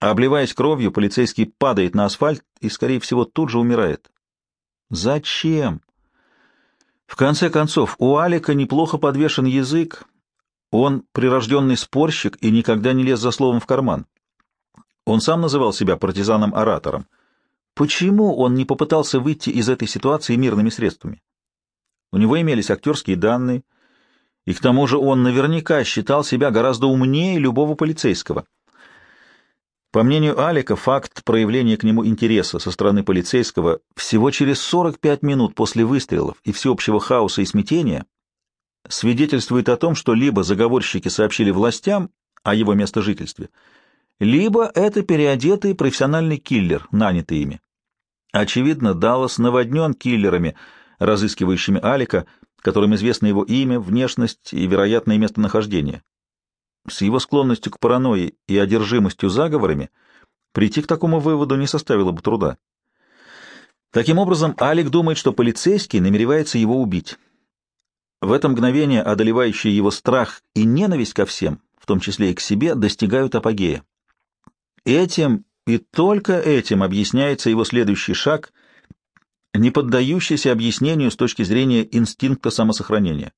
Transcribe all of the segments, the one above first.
Обливаясь кровью, полицейский падает на асфальт и, скорее всего, тут же умирает. Зачем? В конце концов, у Алика неплохо подвешен язык. Он прирожденный спорщик и никогда не лез за словом в карман. Он сам называл себя партизаном-оратором. Почему он не попытался выйти из этой ситуации мирными средствами? У него имелись актерские данные, и к тому же он наверняка считал себя гораздо умнее любого полицейского. По мнению Алика, факт проявления к нему интереса со стороны полицейского всего через 45 минут после выстрелов и всеобщего хаоса и смятения свидетельствует о том, что либо заговорщики сообщили властям о его местожительстве, либо это переодетый профессиональный киллер, нанятый ими. Очевидно, Даллас наводнен киллерами, разыскивающими Алика, которым известно его имя, внешность и вероятное местонахождение. С его склонностью к паранойи и одержимостью заговорами прийти к такому выводу не составило бы труда. Таким образом, Алик думает, что полицейский намеревается его убить. В это мгновение одолевающие его страх и ненависть ко всем, в том числе и к себе, достигают апогея. Этим и только этим объясняется его следующий шаг, не поддающийся объяснению с точки зрения инстинкта самосохранения.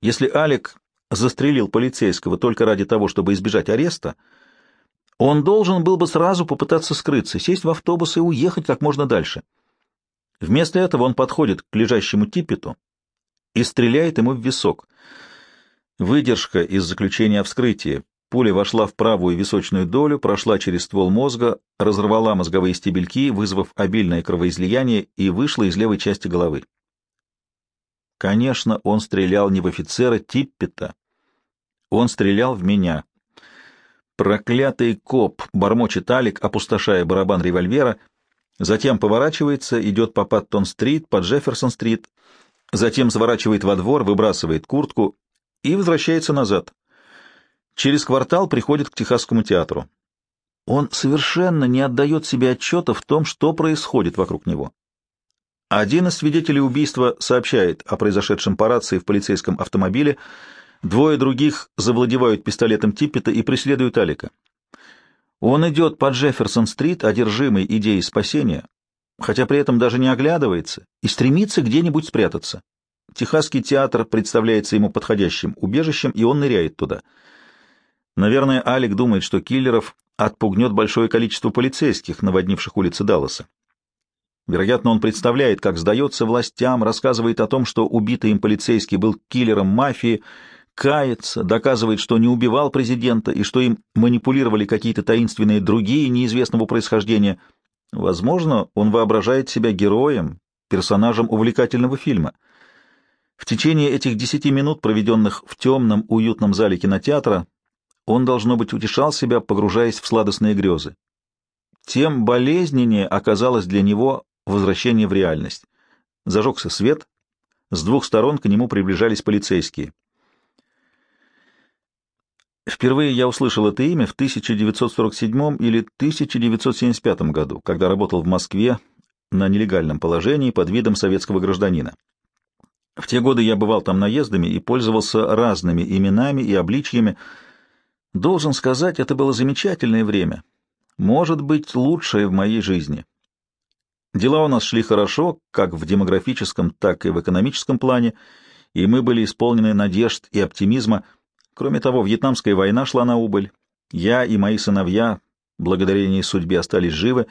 Если Алик застрелил полицейского только ради того, чтобы избежать ареста, он должен был бы сразу попытаться скрыться, сесть в автобус и уехать как можно дальше. Вместо этого он подходит к лежащему Типпету и стреляет ему в висок. Выдержка из заключения о вскрытии Пуля вошла в правую височную долю, прошла через ствол мозга, разорвала мозговые стебельки, вызвав обильное кровоизлияние, и вышла из левой части головы. Конечно, он стрелял не в офицера Типпета. Он стрелял в меня. Проклятый коп, бормочет Алик, опустошая барабан револьвера, затем поворачивается, идет по Паттон-стрит, по Джефферсон-стрит, затем сворачивает во двор, выбрасывает куртку и возвращается назад. Через квартал приходит к Техасскому театру. Он совершенно не отдает себе отчета в том, что происходит вокруг него. Один из свидетелей убийства сообщает о произошедшем по рации в полицейском автомобиле, двое других завладевают пистолетом Типпета и преследуют Алика. Он идет по Джефферсон-стрит, одержимый идеей спасения, хотя при этом даже не оглядывается и стремится где-нибудь спрятаться. Техасский театр представляется ему подходящим убежищем, и он ныряет туда — Наверное, Алик думает, что киллеров отпугнет большое количество полицейских, наводнивших улицы Далласа. Вероятно, он представляет, как сдается властям, рассказывает о том, что убитый им полицейский был киллером мафии, кается, доказывает, что не убивал президента и что им манипулировали какие-то таинственные другие неизвестного происхождения. Возможно, он воображает себя героем, персонажем увлекательного фильма. В течение этих десяти минут, проведенных в темном, уютном зале кинотеатра, он, должно быть, утешал себя, погружаясь в сладостные грезы. Тем болезненнее оказалось для него возвращение в реальность. Зажегся свет, с двух сторон к нему приближались полицейские. Впервые я услышал это имя в 1947 или 1975 году, когда работал в Москве на нелегальном положении под видом советского гражданина. В те годы я бывал там наездами и пользовался разными именами и обличьями, Должен сказать, это было замечательное время. Может быть, лучшее в моей жизни. Дела у нас шли хорошо, как в демографическом, так и в экономическом плане, и мы были исполнены надежд и оптимизма. Кроме того, Вьетнамская война шла на убыль. Я и мои сыновья, благодарение судьбе, остались живы.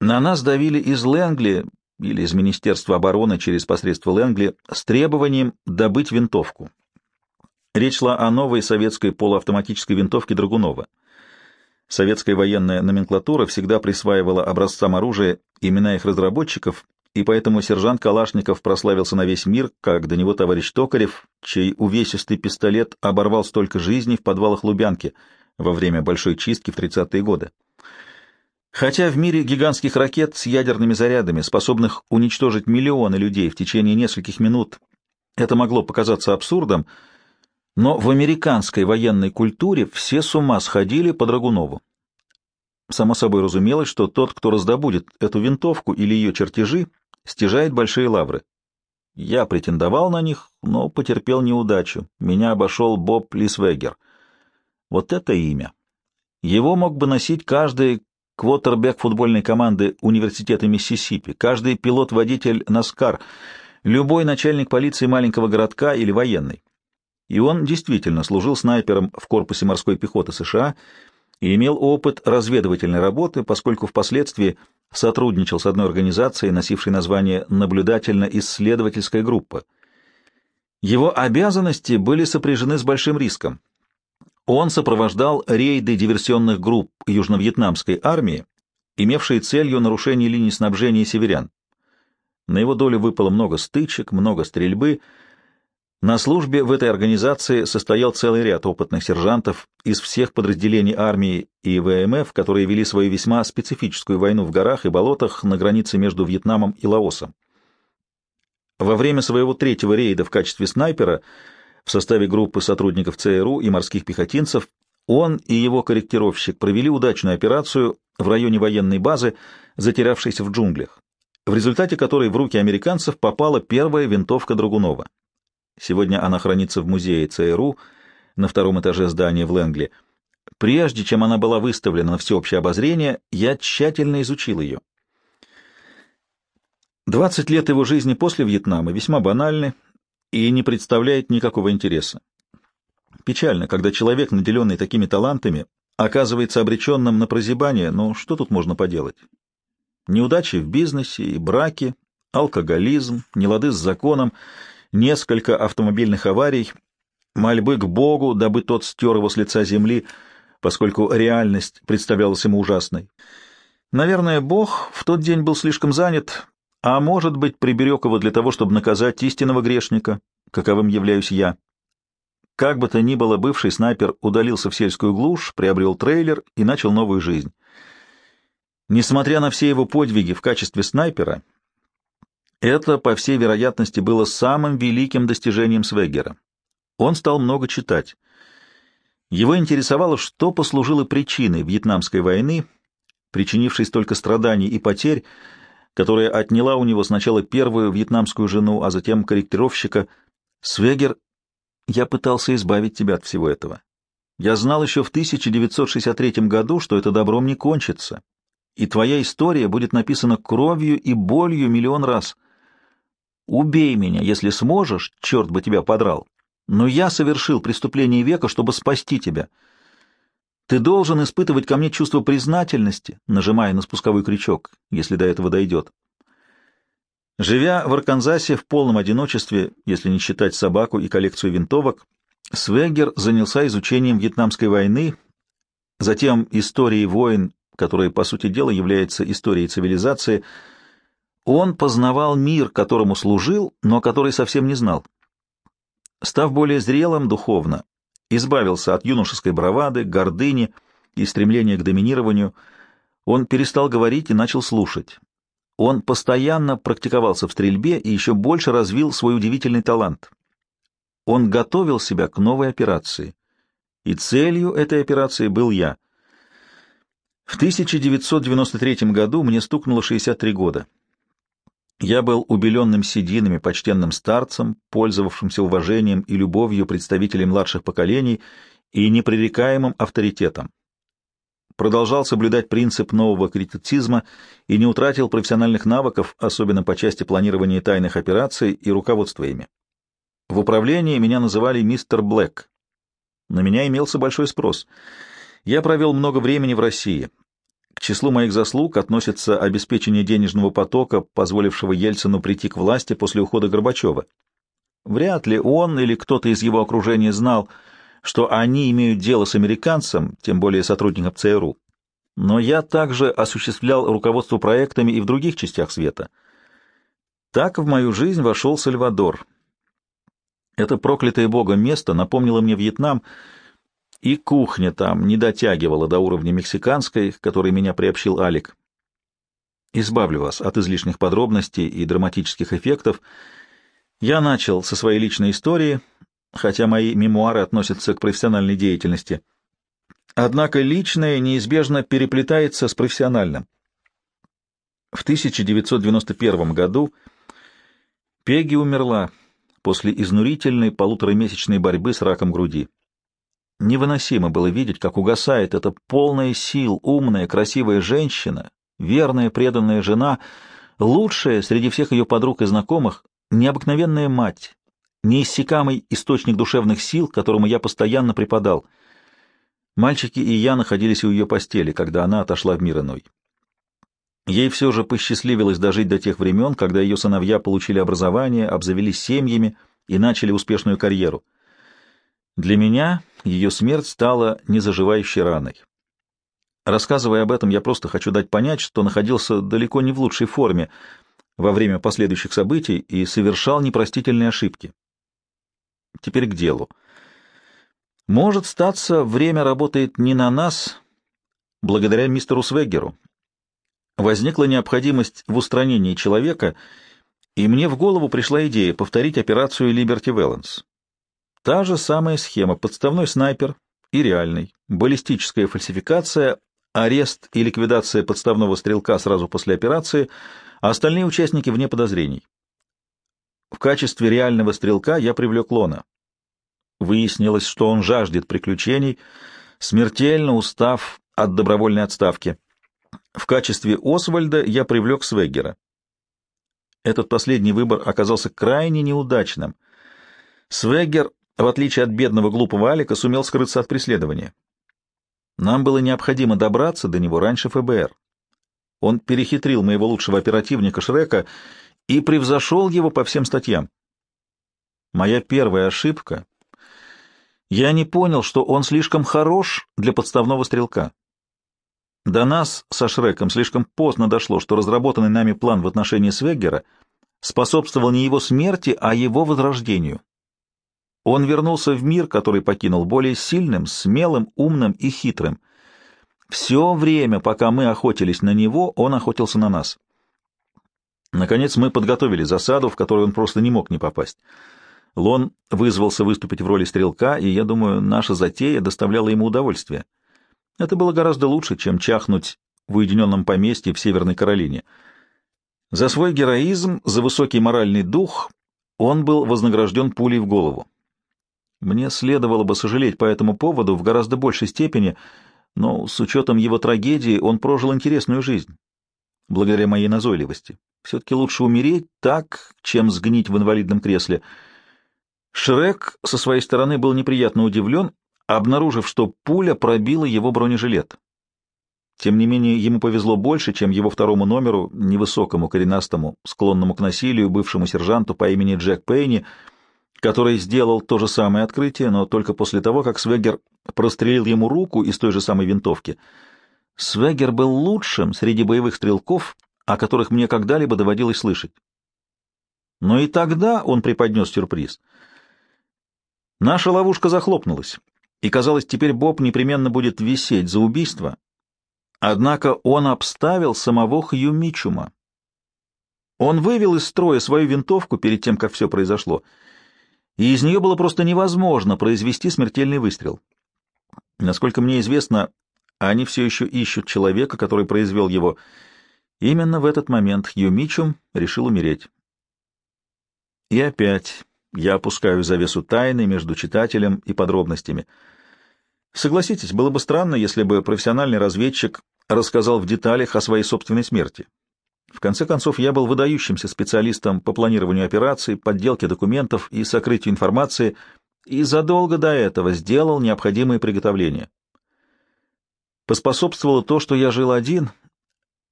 На нас давили из Лэнгли или из Министерства обороны через посредство Лэнгли с требованием добыть винтовку. Речь шла о новой советской полуавтоматической винтовке Драгунова. Советская военная номенклатура всегда присваивала образцам оружия имена их разработчиков, и поэтому сержант Калашников прославился на весь мир, как до него товарищ Токарев, чей увесистый пистолет оборвал столько жизней в подвалах Лубянки во время большой чистки в 30-е годы. Хотя в мире гигантских ракет с ядерными зарядами, способных уничтожить миллионы людей в течение нескольких минут, это могло показаться абсурдом, но в американской военной культуре все с ума сходили по Драгунову. Само собой разумелось, что тот, кто раздобудет эту винтовку или ее чертежи, стяжает большие лавры. Я претендовал на них, но потерпел неудачу. Меня обошел Боб Лисвегер. Вот это имя. Его мог бы носить каждый квотербек футбольной команды Университета Миссисипи, каждый пилот-водитель Наскар, любой начальник полиции маленького городка или военный. И он действительно служил снайпером в корпусе морской пехоты США и имел опыт разведывательной работы, поскольку впоследствии сотрудничал с одной организацией, носившей название «Наблюдательно-исследовательская группа». Его обязанности были сопряжены с большим риском. Он сопровождал рейды диверсионных групп южно-вьетнамской армии, имевшие целью нарушение линий снабжения северян. На его долю выпало много стычек, много стрельбы. На службе в этой организации состоял целый ряд опытных сержантов из всех подразделений армии и ВМФ, которые вели свою весьма специфическую войну в горах и болотах на границе между Вьетнамом и Лаосом. Во время своего третьего рейда в качестве снайпера в составе группы сотрудников ЦРУ и морских пехотинцев он и его корректировщик провели удачную операцию в районе военной базы, затерявшейся в джунглях, в результате которой в руки американцев попала первая винтовка Драгунова. Сегодня она хранится в музее ЦРУ на втором этаже здания в Лэнгли. Прежде чем она была выставлена на всеобщее обозрение, я тщательно изучил ее. Двадцать лет его жизни после Вьетнама весьма банальны и не представляет никакого интереса. Печально, когда человек, наделенный такими талантами, оказывается обреченным на прозябание, но что тут можно поделать? Неудачи в бизнесе и браке, алкоголизм, нелады с законом, несколько автомобильных аварий, мольбы к Богу, дабы тот стер его с лица земли, поскольку реальность представлялась ему ужасной. Наверное, Бог в тот день был слишком занят, а может быть, приберег его для того, чтобы наказать истинного грешника, каковым являюсь я. Как бы то ни было, бывший снайпер удалился в сельскую глушь, приобрел трейлер и начал новую жизнь. Несмотря на все его подвиги в качестве снайпера, это, по всей вероятности, было самым великим достижением Свегера. Он стал много читать. Его интересовало, что послужило причиной Вьетнамской войны, причинившей столько страданий и потерь, которая отняла у него сначала первую вьетнамскую жену, а затем корректировщика. Свегер, я пытался избавить тебя от всего этого. Я знал еще в 1963 году, что это добром не кончится, и твоя история будет написана кровью и болью миллион раз. Убей меня, если сможешь, черт бы тебя подрал. Но я совершил преступление века, чтобы спасти тебя. Ты должен испытывать ко мне чувство признательности, нажимая на спусковой крючок, если до этого дойдет. Живя в Арканзасе в полном одиночестве, если не считать собаку и коллекцию винтовок, Свегер занялся изучением Вьетнамской войны, затем историей войн, которая, по сути дела, является историей цивилизации. Он познавал мир, которому служил, но который совсем не знал. Став более зрелым духовно, избавился от юношеской бравады, гордыни и стремления к доминированию. Он перестал говорить и начал слушать. Он постоянно практиковался в стрельбе и еще больше развил свой удивительный талант. Он готовил себя к новой операции. И целью этой операции был я. В 1993 году мне стукнуло 63 года. Я был убеленным сединами почтенным старцем, пользовавшимся уважением и любовью представителей младших поколений и непререкаемым авторитетом. Продолжал соблюдать принцип нового критицизма и не утратил профессиональных навыков, особенно по части планирования тайных операций и руководства ими. В управлении меня называли мистер Блэк. На меня имелся большой спрос. Я провел много времени в России, к числу моих заслуг относится обеспечение денежного потока, позволившего Ельцину прийти к власти после ухода Горбачева. Вряд ли он или кто-то из его окружения знал, что они имеют дело с американцем, тем более сотрудником ЦРУ. Но я также осуществлял руководство проектами и в других частях света. Так в мою жизнь вошел Сальвадор. Это проклятое богом место напомнило мне Вьетнам — и кухня там не дотягивала до уровня мексиканской, к которой меня приобщил Алик. Избавлю вас от излишних подробностей и драматических эффектов. Я начал со своей личной истории, хотя мои мемуары относятся к профессиональной деятельности. Однако личное неизбежно переплетается с профессиональным. В 1991 году Пеги умерла после изнурительной полуторамесячной борьбы с раком груди. Невыносимо было видеть, как угасает эта полная сил, умная, красивая женщина, верная, преданная жена, лучшая среди всех ее подруг и знакомых, необыкновенная мать, неиссякамый источник душевных сил, которому я постоянно преподал. Мальчики и я находились у ее постели, когда она отошла в мир иной. Ей все же посчастливилось дожить до тех времен, когда ее сыновья получили образование, обзавелись семьями и начали успешную карьеру. Для меня ее смерть стала незаживающей раной. Рассказывая об этом, я просто хочу дать понять, что находился далеко не в лучшей форме во время последующих событий и совершал непростительные ошибки. Теперь к делу. Может статься, время работает не на нас, благодаря мистеру Свеггеру. Возникла необходимость в устранении человека, и мне в голову пришла идея повторить операцию Liberty Valance. Та же самая схема — подставной снайпер и реальный, баллистическая фальсификация, арест и ликвидация подставного стрелка сразу после операции, а остальные участники вне подозрений. В качестве реального стрелка я привлек Лона. Выяснилось, что он жаждет приключений, смертельно устав от добровольной отставки. В качестве Освальда я привлек Свеггера. Этот последний выбор оказался крайне неудачным. Свеггер в отличие от бедного глупого Алика, сумел скрыться от преследования. Нам было необходимо добраться до него раньше ФБР. Он перехитрил моего лучшего оперативника Шрека и превзошел его по всем статьям. Моя первая ошибка — я не понял, что он слишком хорош для подставного стрелка. До нас со Шреком слишком поздно дошло, что разработанный нами план в отношении Свеггера способствовал не его смерти, а его возрождению. Он вернулся в мир, который покинул, более сильным, смелым, умным и хитрым. Все время, пока мы охотились на него, он охотился на нас. Наконец мы подготовили засаду, в которую он просто не мог не попасть. Лон вызвался выступить в роли стрелка, и, я думаю, наша затея доставляла ему удовольствие. Это было гораздо лучше, чем чахнуть в уединенном поместье в Северной Каролине. За свой героизм, за высокий моральный дух он был вознагражден пулей в голову. Мне следовало бы сожалеть по этому поводу в гораздо большей степени, но с учетом его трагедии он прожил интересную жизнь, благодаря моей назойливости. Все-таки лучше умереть так, чем сгнить в инвалидном кресле. Шрек со своей стороны был неприятно удивлен, обнаружив, что пуля пробила его бронежилет. Тем не менее, ему повезло больше, чем его второму номеру, невысокому, коренастому, склонному к насилию, бывшему сержанту по имени Джек Пейни — который сделал то же самое открытие, но только после того, как Свегер прострелил ему руку из той же самой винтовки. Свегер был лучшим среди боевых стрелков, о которых мне когда-либо доводилось слышать. Но и тогда он преподнес сюрприз. Наша ловушка захлопнулась, и, казалось, теперь Боб непременно будет висеть за убийство. Однако он обставил самого Хью Мичума. Он вывел из строя свою винтовку перед тем, как все произошло — и из нее было просто невозможно произвести смертельный выстрел. Насколько мне известно, они все еще ищут человека, который произвел его. Именно в этот момент Хью Мичум решил умереть. И опять я опускаю завесу тайны между читателем и подробностями. Согласитесь, было бы странно, если бы профессиональный разведчик рассказал в деталях о своей собственной смерти. В конце концов, я был выдающимся специалистом по планированию операций, подделке документов и сокрытию информации, и задолго до этого сделал необходимые приготовления. Поспособствовало то, что я жил один,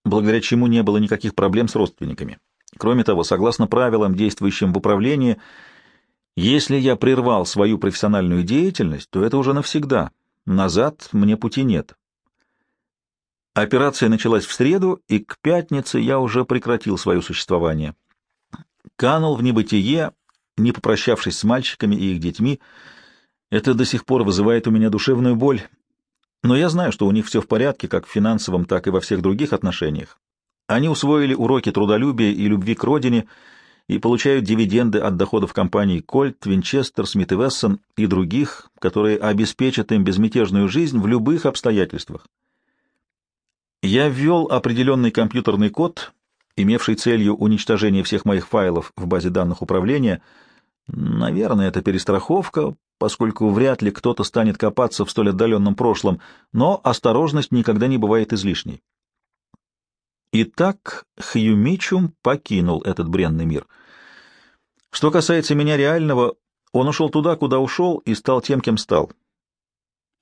благодаря чему не было никаких проблем с родственниками. Кроме того, согласно правилам, действующим в управлении, если я прервал свою профессиональную деятельность, то это уже навсегда. Назад мне пути нет. Операция началась в среду, и к пятнице я уже прекратил свое существование. Канул в небытие, не попрощавшись с мальчиками и их детьми. Это до сих пор вызывает у меня душевную боль. Но я знаю, что у них все в порядке, как в финансовом, так и во всех других отношениях. Они усвоили уроки трудолюбия и любви к родине и получают дивиденды от доходов компаний Кольт, Винчестер, Смит и Вессон и других, которые обеспечат им безмятежную жизнь в любых обстоятельствах. Я ввел определенный компьютерный код, имевший целью уничтожение всех моих файлов в базе данных управления. Наверное, это перестраховка, поскольку вряд ли кто-то станет копаться в столь отдаленном прошлом, но осторожность никогда не бывает излишней. Итак, Хьюмичум покинул этот бренный мир. Что касается меня реального, он ушел туда, куда ушел, и стал тем, кем стал.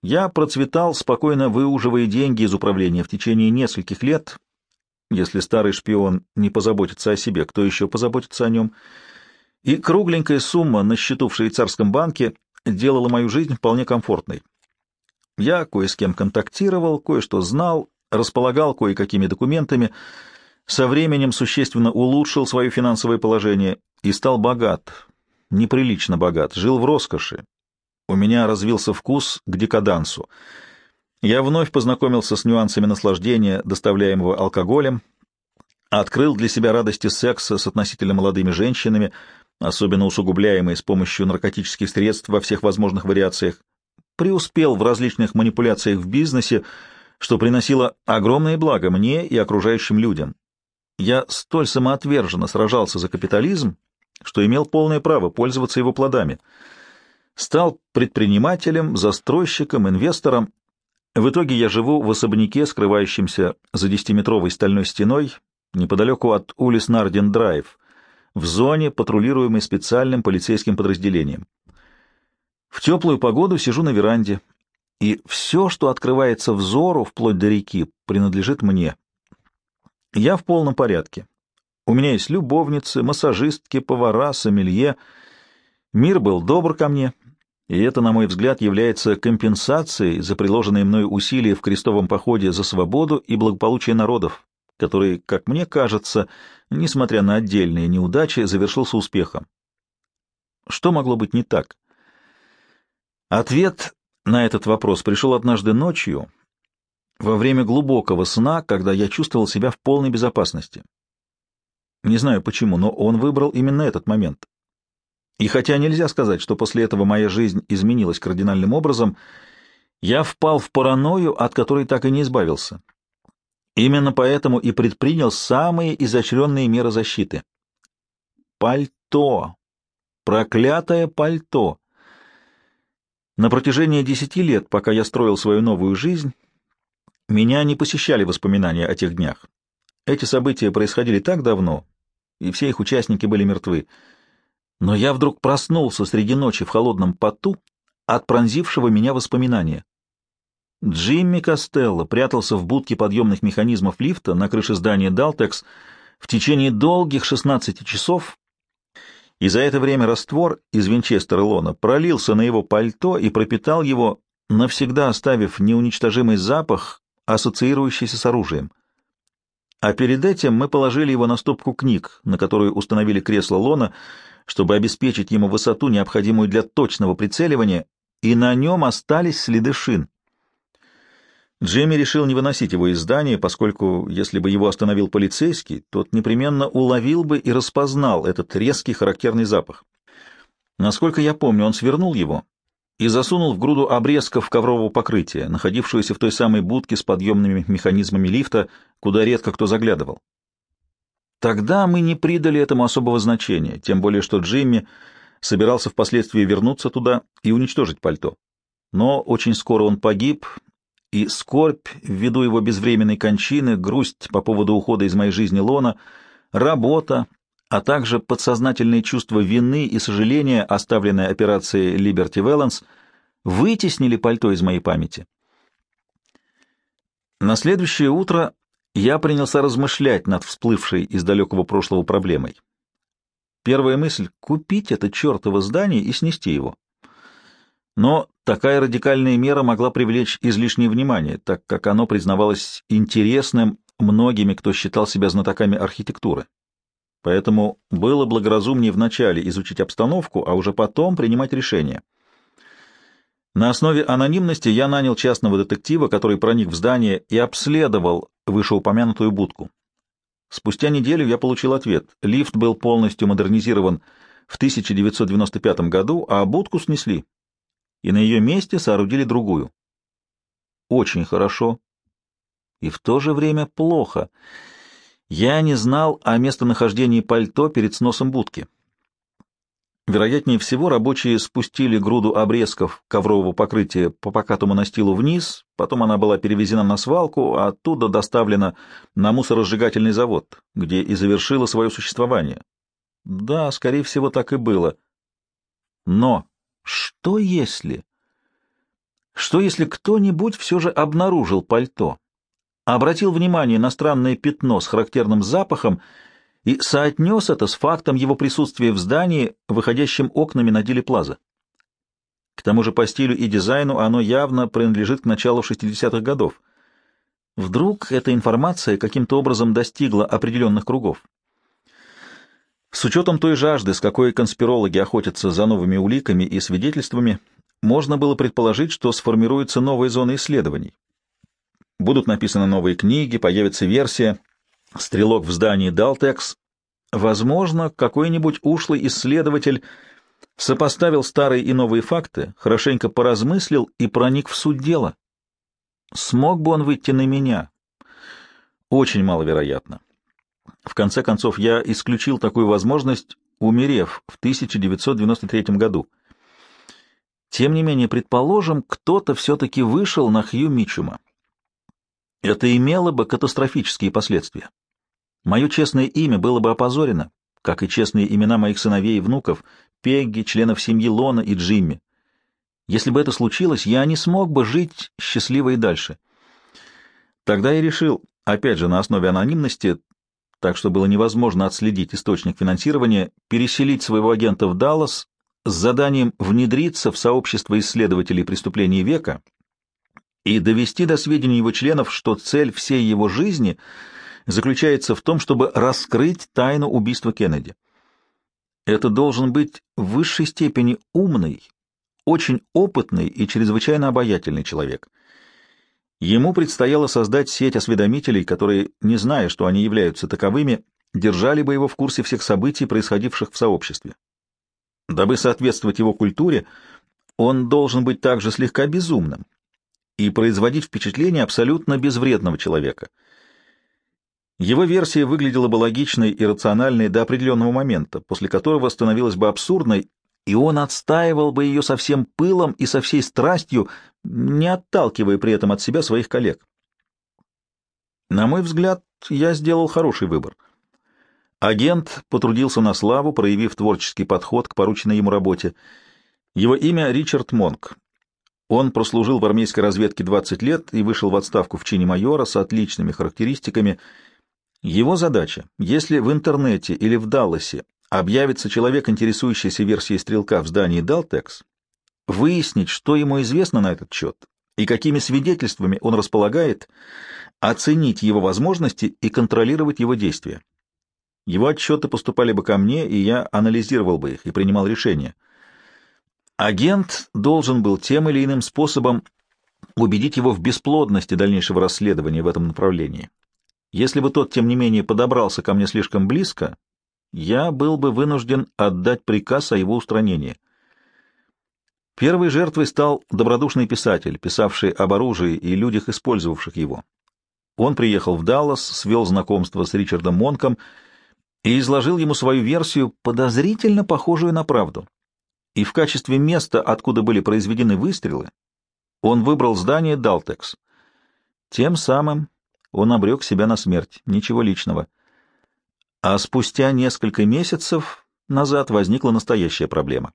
Я процветал, спокойно выуживая деньги из управления в течение нескольких лет. Если старый шпион не позаботится о себе, кто еще позаботится о нем? И кругленькая сумма на счету в швейцарском банке делала мою жизнь вполне комфортной. Я кое с кем контактировал, кое-что знал, располагал кое-какими документами, со временем существенно улучшил свое финансовое положение и стал богат, неприлично богат, жил в роскоши, у меня развился вкус к декадансу. Я вновь познакомился с нюансами наслаждения, доставляемого алкоголем, открыл для себя радости секса с относительно молодыми женщинами, особенно усугубляемые с помощью наркотических средств во всех возможных вариациях, преуспел в различных манипуляциях в бизнесе, что приносило огромное благо мне и окружающим людям. Я столь самоотверженно сражался за капитализм, что имел полное право пользоваться его плодами — Стал предпринимателем, застройщиком, инвестором. В итоге я живу в особняке, скрывающемся за десятиметровой стальной стеной, неподалеку от улиц Нарден-Драйв, в зоне, патрулируемой специальным полицейским подразделением. В теплую погоду сижу на веранде, и все, что открывается взору, вплоть до реки, принадлежит мне. Я в полном порядке. У меня есть любовницы, массажистки, повара, сомелье. Мир был добр ко мне, и это, на мой взгляд, является компенсацией за приложенные мною усилия в крестовом походе за свободу и благополучие народов, который, как мне кажется, несмотря на отдельные неудачи, завершился успехом. Что могло быть не так? Ответ на этот вопрос пришел однажды ночью, во время глубокого сна, когда я чувствовал себя в полной безопасности. Не знаю почему, но он выбрал именно этот момент. И хотя нельзя сказать, что после этого моя жизнь изменилась кардинальным образом, я впал в паранойю, от которой так и не избавился. Именно поэтому и предпринял самые изощренные меры защиты. Пальто. Проклятое пальто. На протяжении десяти лет, пока я строил свою новую жизнь, меня не посещали воспоминания о тех днях. Эти события происходили так давно, и все их участники были мертвы. Но я вдруг проснулся среди ночи в холодном поту от пронзившего меня воспоминания. Джимми Костелло прятался в будке подъемных механизмов лифта на крыше здания «Далтекс» в течение долгих 16 часов, и за это время раствор из Винчестера Лона пролился на его пальто и пропитал его, навсегда оставив неуничтожимый запах, ассоциирующийся с оружием. А перед этим мы положили его на стопку книг, на которую установили кресло Лона, чтобы обеспечить ему высоту, необходимую для точного прицеливания, и на нем остались следы шин. Джимми решил не выносить его из здания, поскольку, если бы его остановил полицейский, тот непременно уловил бы и распознал этот резкий характерный запах. Насколько я помню, он свернул его и засунул в груду обрезков коврового покрытия, находившуюся в той самой будке с подъемными механизмами лифта, куда редко кто заглядывал. Тогда мы не придали этому особого значения, тем более что Джимми собирался впоследствии вернуться туда и уничтожить пальто. Но очень скоро он погиб, и скорбь ввиду его безвременной кончины, грусть по поводу ухода из моей жизни Лона, работа, а также подсознательные чувства вины и сожаления, оставленные операцией Liberty Valance, вытеснили пальто из моей памяти. На следующее утро я принялся размышлять над всплывшей из далекого прошлого проблемой. Первая мысль — купить это чертово здание и снести его. Но такая радикальная мера могла привлечь излишнее внимание, так как оно признавалось интересным многими, кто считал себя знатоками архитектуры. Поэтому было благоразумнее вначале изучить обстановку, а уже потом принимать решение. На основе анонимности я нанял частного детектива, который проник в здание и обследовал вышеупомянутую будку. Спустя неделю я получил ответ. Лифт был полностью модернизирован в 1995 году, а будку снесли, и на ее месте соорудили другую. Очень хорошо. И в то же время плохо. Я не знал о местонахождении пальто перед сносом будки. Вероятнее всего, рабочие спустили груду обрезков коврового покрытия по покатому настилу вниз, потом она была перевезена на свалку, а оттуда доставлена на мусоросжигательный завод, где и завершила свое существование. Да, скорее всего, так и было. Но что если... Что если кто-нибудь все же обнаружил пальто, обратил внимание на странное пятно с характерным запахом и соотнес это с фактом его присутствия в здании, выходящем окнами на Диле Плаза. К тому же по стилю и дизайну оно явно принадлежит к началу 60-х годов. Вдруг эта информация каким-то образом достигла определенных кругов. С учетом той жажды, с какой конспирологи охотятся за новыми уликами и свидетельствами, можно было предположить, что сформируются новые зоны исследований. Будут написаны новые книги, появится версия — Стрелок в здании Далтекс. Возможно, какой-нибудь ушлый исследователь сопоставил старые и новые факты, хорошенько поразмыслил и проник в суть дела. Смог бы он выйти на меня? Очень маловероятно. В конце концов, я исключил такую возможность, умерев в 1993 году. Тем не менее, предположим, кто-то все-таки вышел на Хью Мичума. Это имело бы катастрофические последствия. Мое честное имя было бы опозорено, как и честные имена моих сыновей и внуков, Пегги, членов семьи Лона и Джимми. Если бы это случилось, я не смог бы жить счастливо и дальше. Тогда я решил, опять же на основе анонимности, так что было невозможно отследить источник финансирования, переселить своего агента в Даллас с заданием внедриться в сообщество исследователей преступлений века и довести до сведения его членов, что цель всей его жизни — заключается в том, чтобы раскрыть тайну убийства Кеннеди. Это должен быть в высшей степени умный, очень опытный и чрезвычайно обаятельный человек. Ему предстояло создать сеть осведомителей, которые, не зная, что они являются таковыми, держали бы его в курсе всех событий, происходивших в сообществе. Дабы соответствовать его культуре, он должен быть также слегка безумным и производить впечатление абсолютно безвредного человека — его версия выглядела бы логичной и рациональной до определенного момента, после которого становилась бы абсурдной, и он отстаивал бы ее со всем пылом и со всей страстью, не отталкивая при этом от себя своих коллег. На мой взгляд, я сделал хороший выбор. Агент потрудился на славу, проявив творческий подход к порученной ему работе. Его имя Ричард Монк. Он прослужил в армейской разведке 20 лет и вышел в отставку в чине майора с отличными характеристиками — его задача, если в интернете или в Далласе объявится человек, интересующийся версией стрелка в здании Далтекс, выяснить, что ему известно на этот счет и какими свидетельствами он располагает, оценить его возможности и контролировать его действия. Его отчеты поступали бы ко мне, и я анализировал бы их и принимал решения. Агент должен был тем или иным способом убедить его в бесплодности дальнейшего расследования в этом направлении. Если бы тот, тем не менее, подобрался ко мне слишком близко, я был бы вынужден отдать приказ о его устранении. Первой жертвой стал добродушный писатель, писавший об оружии и людях, использовавших его. Он приехал в Даллас, свел знакомство с Ричардом Монком и изложил ему свою версию, подозрительно похожую на правду. И в качестве места, откуда были произведены выстрелы, он выбрал здание Далтекс. Тем самым он обрек себя на смерть, ничего личного. А спустя несколько месяцев назад возникла настоящая проблема.